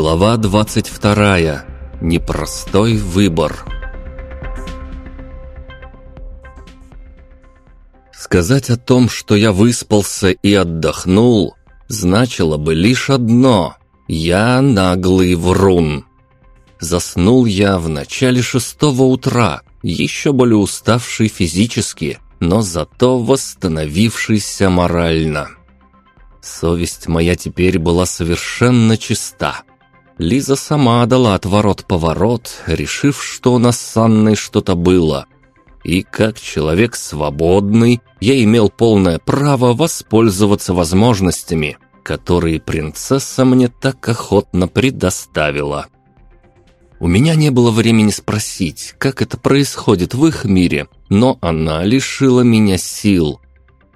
Глава 22. Непростой выбор. Сказать о том, что я выспался и отдохнул, значило бы лишь одно – я наглый врун. Заснул я в начале шестого утра, еще более уставший физически, но зато восстановившийся морально. Совесть моя теперь была совершенно чиста. Лиза сама дала отворот-поворот, решив, что у нас с Анной что-то было. И как человек свободный, я имел полное право воспользоваться возможностями, которые принцесса мне так охотно предоставила. У меня не было времени спросить, как это происходит в их мире, но она лишила меня сил.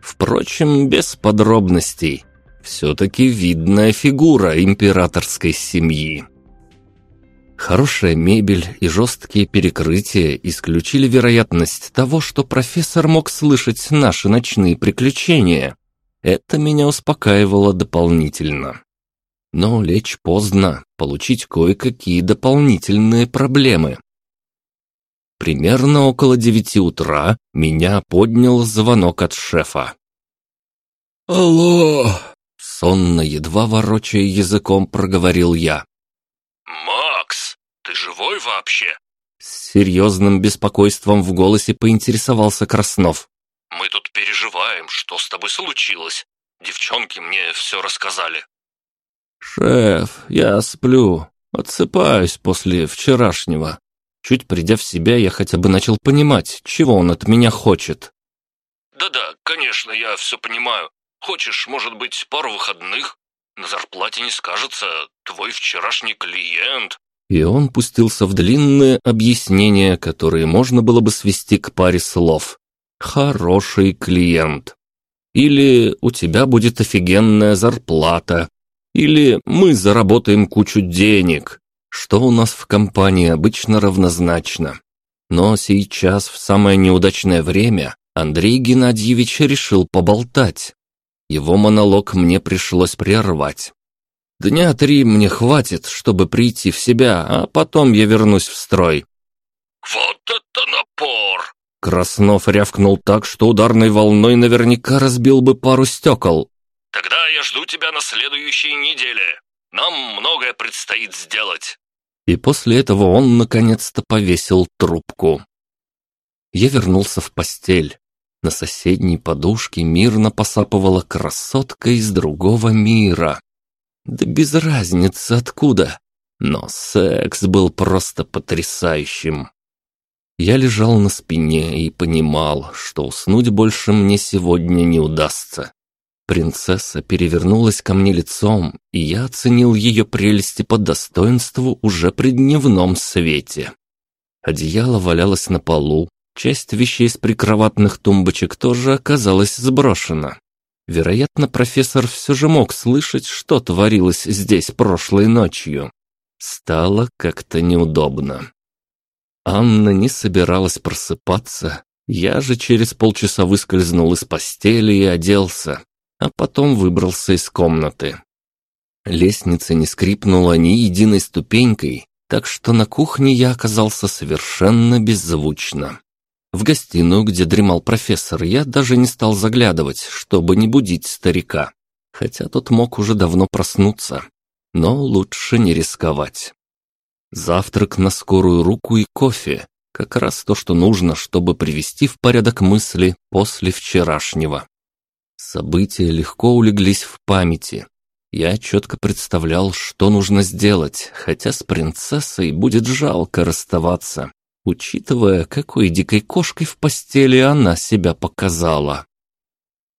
Впрочем, без подробностей. Все-таки видная фигура императорской семьи. Хорошая мебель и жесткие перекрытия исключили вероятность того, что профессор мог слышать наши ночные приключения. Это меня успокаивало дополнительно. Но лечь поздно, получить кое-какие дополнительные проблемы. Примерно около девяти утра меня поднял звонок от шефа. «Алло!» Сонно, едва ворочая языком, проговорил я. «Макс, ты живой вообще?» С серьезным беспокойством в голосе поинтересовался Краснов. «Мы тут переживаем, что с тобой случилось. Девчонки мне все рассказали». «Шеф, я сплю, отсыпаюсь после вчерашнего. Чуть придя в себя, я хотя бы начал понимать, чего он от меня хочет». «Да-да, конечно, я все понимаю. Хочешь, может быть, пару выходных? На зарплате не скажется, твой вчерашний клиент». И он пустился в длинные объяснения, которые можно было бы свести к паре слов. «Хороший клиент». Или «У тебя будет офигенная зарплата». Или «Мы заработаем кучу денег», что у нас в компании обычно равнозначно. Но сейчас, в самое неудачное время, Андрей Геннадьевич решил поболтать. Его монолог мне пришлось прервать. Дня три мне хватит, чтобы прийти в себя, а потом я вернусь в строй. «Вот это напор!» Краснов рявкнул так, что ударной волной наверняка разбил бы пару стекол. «Тогда я жду тебя на следующей неделе. Нам многое предстоит сделать». И после этого он наконец-то повесил трубку. Я вернулся в постель. На соседней подушке мирно посапывала красотка из другого мира. Да без разницы откуда. Но секс был просто потрясающим. Я лежал на спине и понимал, что уснуть больше мне сегодня не удастся. Принцесса перевернулась ко мне лицом, и я оценил ее прелести по достоинству уже при дневном свете. Одеяло валялось на полу, Часть вещей с прикроватных тумбочек тоже оказалась сброшена. Вероятно, профессор все же мог слышать, что творилось здесь прошлой ночью. Стало как-то неудобно. Анна не собиралась просыпаться. Я же через полчаса выскользнул из постели и оделся, а потом выбрался из комнаты. Лестница не скрипнула ни единой ступенькой, так что на кухне я оказался совершенно беззвучно. В гостиную, где дремал профессор, я даже не стал заглядывать, чтобы не будить старика. Хотя тот мог уже давно проснуться. Но лучше не рисковать. Завтрак на скорую руку и кофе. Как раз то, что нужно, чтобы привести в порядок мысли после вчерашнего. События легко улеглись в памяти. Я четко представлял, что нужно сделать, хотя с принцессой будет жалко расставаться учитывая, какой дикой кошкой в постели она себя показала.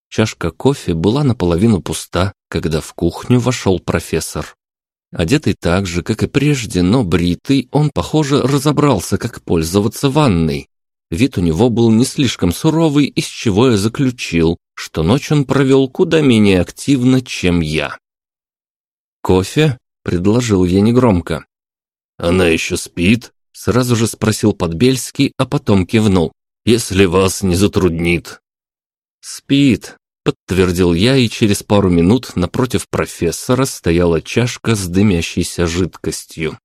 Чашка кофе была наполовину пуста, когда в кухню вошел профессор. Одетый так же, как и прежде, но бритый, он, похоже, разобрался, как пользоваться ванной. Вид у него был не слишком суровый, из чего я заключил, что ночь он провел куда менее активно, чем я. «Кофе?» — предложил я негромко. «Она еще спит?» Сразу же спросил Подбельский, а потом кивнул. «Если вас не затруднит». «Спит. подтвердил я, и через пару минут напротив профессора стояла чашка с дымящейся жидкостью.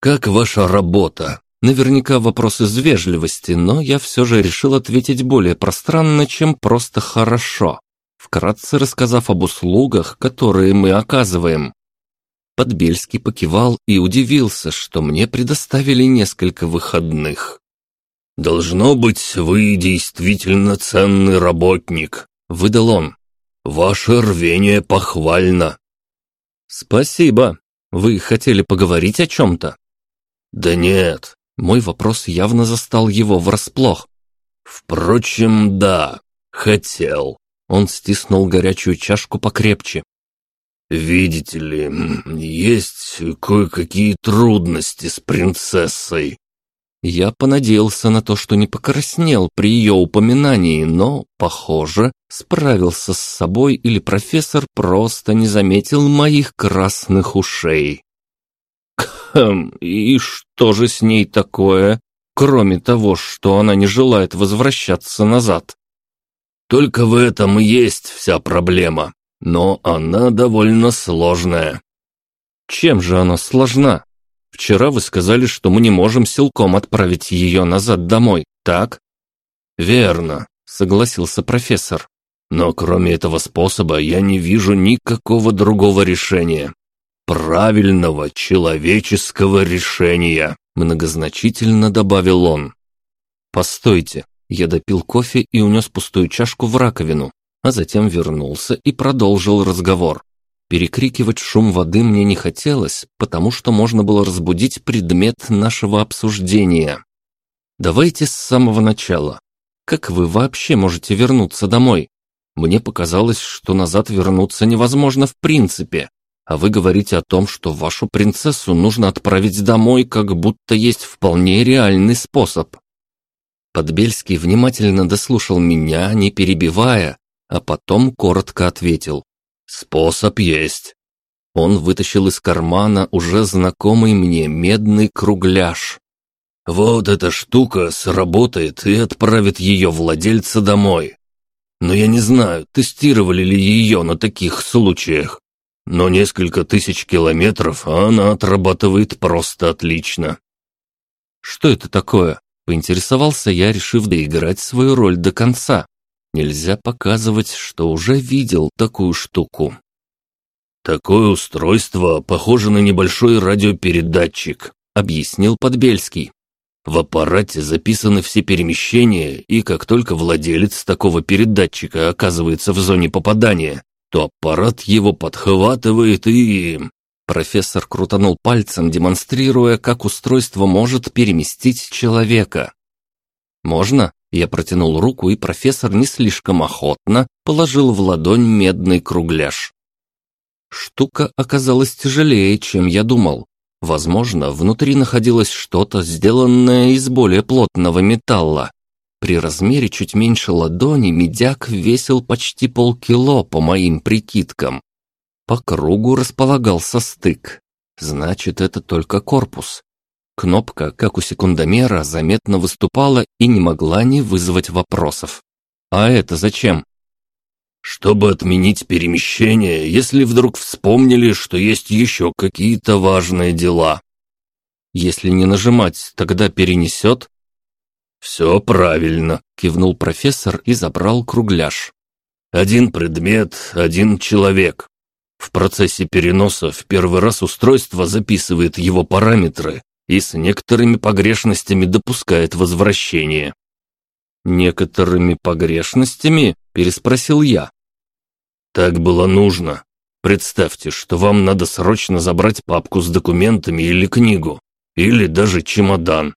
«Как ваша работа?» Наверняка вопрос из вежливости, но я все же решил ответить более пространно, чем просто «хорошо», вкратце рассказав об услугах, которые мы оказываем. Подбельский покивал и удивился, что мне предоставили несколько выходных. «Должно быть, вы действительно ценный работник», — выдал он. «Ваше рвение похвально». «Спасибо. Вы хотели поговорить о чем-то?» «Да нет». Мой вопрос явно застал его врасплох. «Впрочем, да, хотел». Он стиснул горячую чашку покрепче. «Видите ли, есть кое-какие трудности с принцессой. Я понадеялся на то, что не покраснел при ее упоминании, но, похоже, справился с собой или профессор просто не заметил моих красных ушей. Хм, и что же с ней такое, кроме того, что она не желает возвращаться назад? Только в этом и есть вся проблема, но она довольно сложная. Чем же она сложна? Вчера вы сказали, что мы не можем силком отправить ее назад домой, так?» «Верно», — согласился профессор. «Но кроме этого способа я не вижу никакого другого решения. Правильного человеческого решения», — многозначительно добавил он. «Постойте». Я допил кофе и унес пустую чашку в раковину, а затем вернулся и продолжил разговор. Перекрикивать шум воды мне не хотелось, потому что можно было разбудить предмет нашего обсуждения. Давайте с самого начала. Как вы вообще можете вернуться домой? Мне показалось, что назад вернуться невозможно в принципе. А вы говорите о том, что вашу принцессу нужно отправить домой, как будто есть вполне реальный способ. Подбельский внимательно дослушал меня, не перебивая, а потом коротко ответил. «Способ есть». Он вытащил из кармана уже знакомый мне медный кругляш. «Вот эта штука сработает и отправит ее владельца домой. Но я не знаю, тестировали ли ее на таких случаях. Но несколько тысяч километров она отрабатывает просто отлично». «Что это такое?» – поинтересовался я, решив доиграть свою роль до конца. Нельзя показывать, что уже видел такую штуку. «Такое устройство похоже на небольшой радиопередатчик», — объяснил Подбельский. В аппарате записаны все перемещения, и как только владелец такого передатчика оказывается в зоне попадания, то аппарат его подхватывает и... Профессор крутанул пальцем, демонстрируя, как устройство может переместить человека. «Можно?» Я протянул руку, и профессор не слишком охотно положил в ладонь медный кругляш. Штука оказалась тяжелее, чем я думал. Возможно, внутри находилось что-то, сделанное из более плотного металла. При размере чуть меньше ладони медяк весил почти полкило по моим прикидкам. По кругу располагался стык. Значит, это только корпус. Кнопка, как у секундомера, заметно выступала и не могла не вызвать вопросов. «А это зачем?» «Чтобы отменить перемещение, если вдруг вспомнили, что есть еще какие-то важные дела». «Если не нажимать, тогда перенесет?» «Все правильно», — кивнул профессор и забрал кругляш. «Один предмет, один человек. В процессе переноса в первый раз устройство записывает его параметры, и с некоторыми погрешностями допускает возвращение. «Некоторыми погрешностями?» – переспросил я. «Так было нужно. Представьте, что вам надо срочно забрать папку с документами или книгу, или даже чемодан.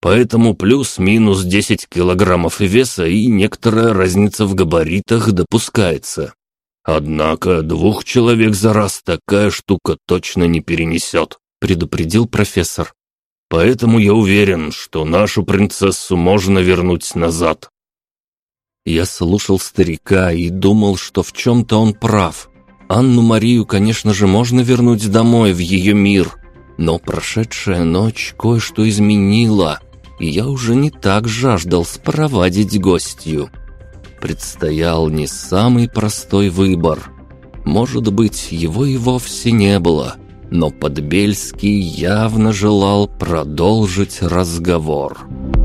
Поэтому плюс-минус 10 килограммов веса и некоторая разница в габаритах допускается. Однако двух человек за раз такая штука точно не перенесет», – предупредил профессор. Поэтому я уверен, что нашу принцессу можно вернуть назад». Я слушал старика и думал, что в чем-то он прав. Анну-Марию, конечно же, можно вернуть домой, в ее мир. Но прошедшая ночь кое-что изменила, и я уже не так жаждал спровадить гостью. предстоял не самый простой выбор. Может быть, его и вовсе не было, но Подбельский явно желал продолжить разговор. «Разговор».